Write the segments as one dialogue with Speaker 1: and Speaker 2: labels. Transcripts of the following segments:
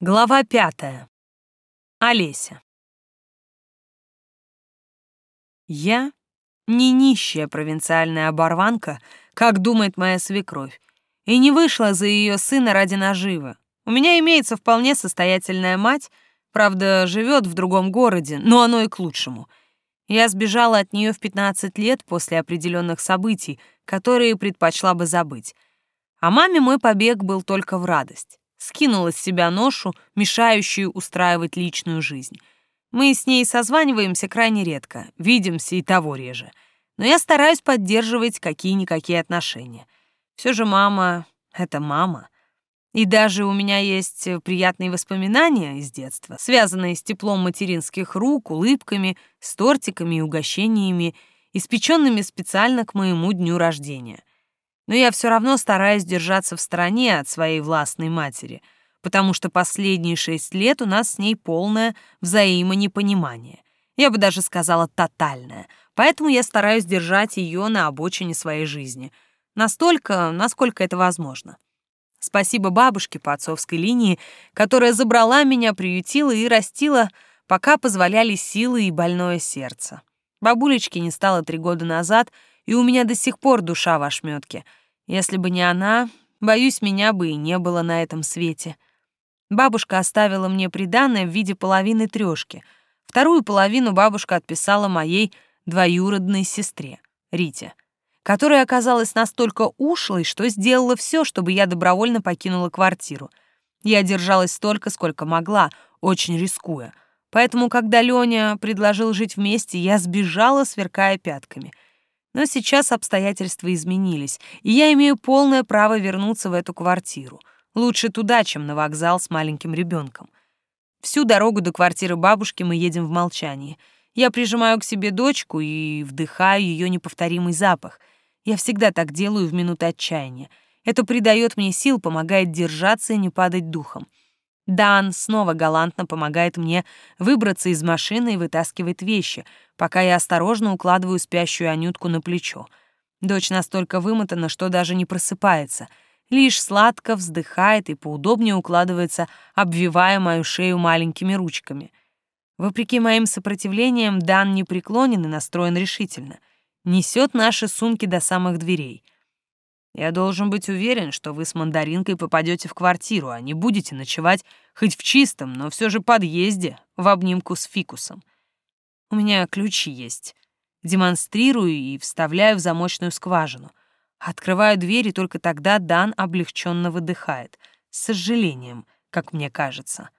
Speaker 1: Глава пятая. Олеся. Я не нищая провинциальная оборванка, как думает моя свекровь, и не вышла за ее сына ради наживы. У меня имеется вполне состоятельная мать, правда, живет в другом городе, но оно и к лучшему. Я сбежала от нее в 15 лет после определенных событий, которые предпочла бы забыть. А маме мой побег был только в радость скинула с себя ношу, мешающую устраивать личную жизнь. Мы с ней созваниваемся крайне редко, видимся и того реже. Но я стараюсь поддерживать какие-никакие отношения. Все же мама — это мама. И даже у меня есть приятные воспоминания из детства, связанные с теплом материнских рук, улыбками, с тортиками и угощениями, испеченными специально к моему дню рождения но я все равно стараюсь держаться в стороне от своей властной матери, потому что последние шесть лет у нас с ней полное взаимонепонимание. Я бы даже сказала тотальное, поэтому я стараюсь держать ее на обочине своей жизни. Настолько, насколько это возможно. Спасибо бабушке по отцовской линии, которая забрала меня, приютила и растила, пока позволяли силы и больное сердце. Бабулечки не стало три года назад, и у меня до сих пор душа в ошметке — если бы не она, боюсь, меня бы и не было на этом свете. Бабушка оставила мне приданое в виде половины трёшки. Вторую половину бабушка отписала моей двоюродной сестре, Рите, которая оказалась настолько ушлой, что сделала все, чтобы я добровольно покинула квартиру. Я держалась столько, сколько могла, очень рискуя. Поэтому, когда Лёня предложил жить вместе, я сбежала, сверкая пятками — но сейчас обстоятельства изменились, и я имею полное право вернуться в эту квартиру. Лучше туда, чем на вокзал с маленьким ребенком. Всю дорогу до квартиры бабушки мы едем в молчании. Я прижимаю к себе дочку и вдыхаю ее неповторимый запах. Я всегда так делаю в минуты отчаяния. Это придает мне сил, помогает держаться и не падать духом. Дан снова галантно помогает мне выбраться из машины и вытаскивает вещи, пока я осторожно укладываю спящую Анютку на плечо. Дочь настолько вымотана, что даже не просыпается, лишь сладко вздыхает и поудобнее укладывается, обвивая мою шею маленькими ручками. Вопреки моим сопротивлениям, Дан не преклонен и настроен решительно. Несет наши сумки до самых дверей — я должен быть уверен, что вы с мандаринкой попадете в квартиру, а не будете ночевать хоть в чистом, но все же подъезде, в обнимку с фикусом. У меня ключи есть. Демонстрирую и вставляю в замочную скважину. Открываю дверь, и только тогда Дан облегченно выдыхает. С сожалением, как мне кажется.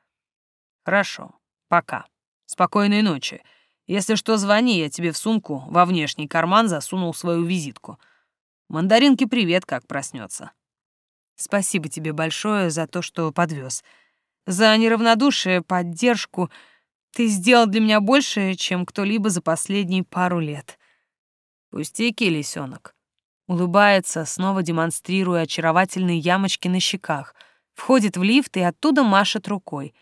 Speaker 1: Хорошо, пока. Спокойной ночи. Если что, звони, я тебе в сумку во внешний карман засунул свою визитку — Мандаринке привет, как проснется. Спасибо тебе большое за то, что подвез. За неравнодушие, поддержку. Ты сделал для меня больше, чем кто-либо за последние пару лет. Пустяки, лисенок. Улыбается, снова демонстрируя очаровательные ямочки на щеках. Входит в лифт и оттуда машет рукой.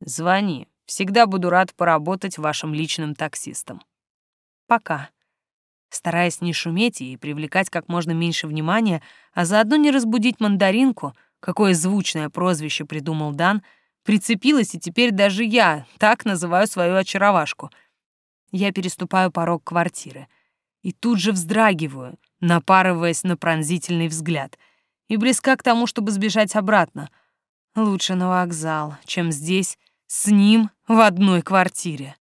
Speaker 1: Звони. Всегда буду рад поработать вашим личным таксистом. Пока стараясь не шуметь и привлекать как можно меньше внимания, а заодно не разбудить мандаринку, какое звучное прозвище придумал Дан, прицепилась, и теперь даже я так называю свою очаровашку. Я переступаю порог квартиры и тут же вздрагиваю, напарываясь на пронзительный взгляд, и близка к тому, чтобы сбежать обратно. Лучше на вокзал, чем здесь с ним в одной квартире.